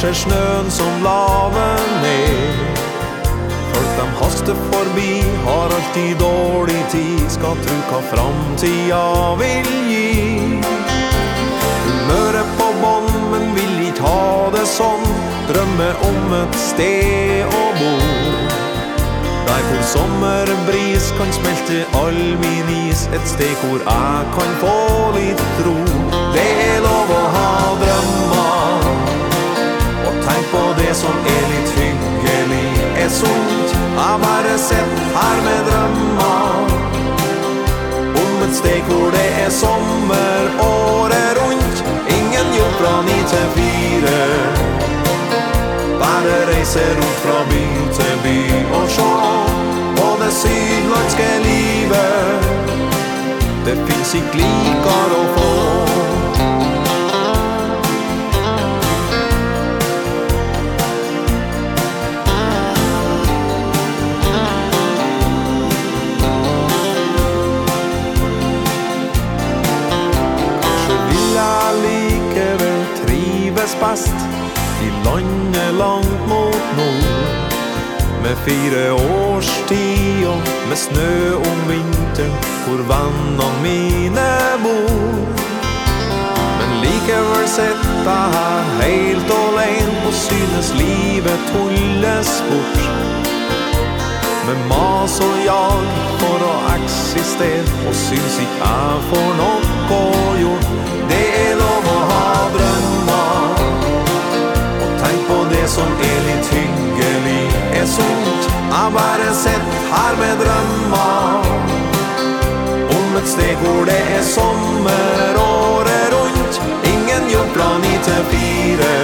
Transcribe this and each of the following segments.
ser snøen som laver ned. Folk dem haster forbi, har alltid dårlig tid, skal tru hva framtida vil gi. Humøret på bånn, men vil ikke ha det sånn, drømmer om et sted å bo. Der hvor sommerbris kan smelte all min is. Et sted hvor jeg kan få litt ro. Det er lov å ha drømmer. Og tenk på det som er litt hyggelig. Er sunt. Jeg bare sitter her med drømmer et sted hvor det er sommer året rundt Ingen jobb fra ni til fire bare reise rundt fra by til by og sjå på det sydlandske livet. Det fins ikke likere å få. Best i landet langt mot nord. Med fire årstider, med snø om vinteren, hvor vennene mine bor. Men likevel sitter jeg helt alene og synes livet tulles bort. Med mas og jag for å eksistere, og syns ikke jeg får nok er bare sett her med drømma om et sted hvor det er sommer året rundt. Ingen jobb fra ni til fire.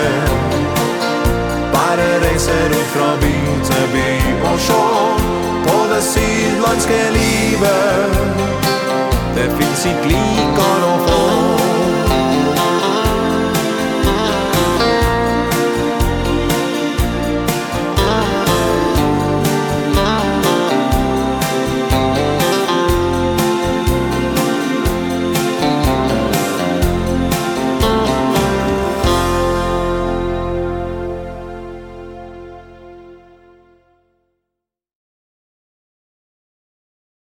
Bare reiser ut fra by til by og sjå på det sydlandske livet. Det fins ikke like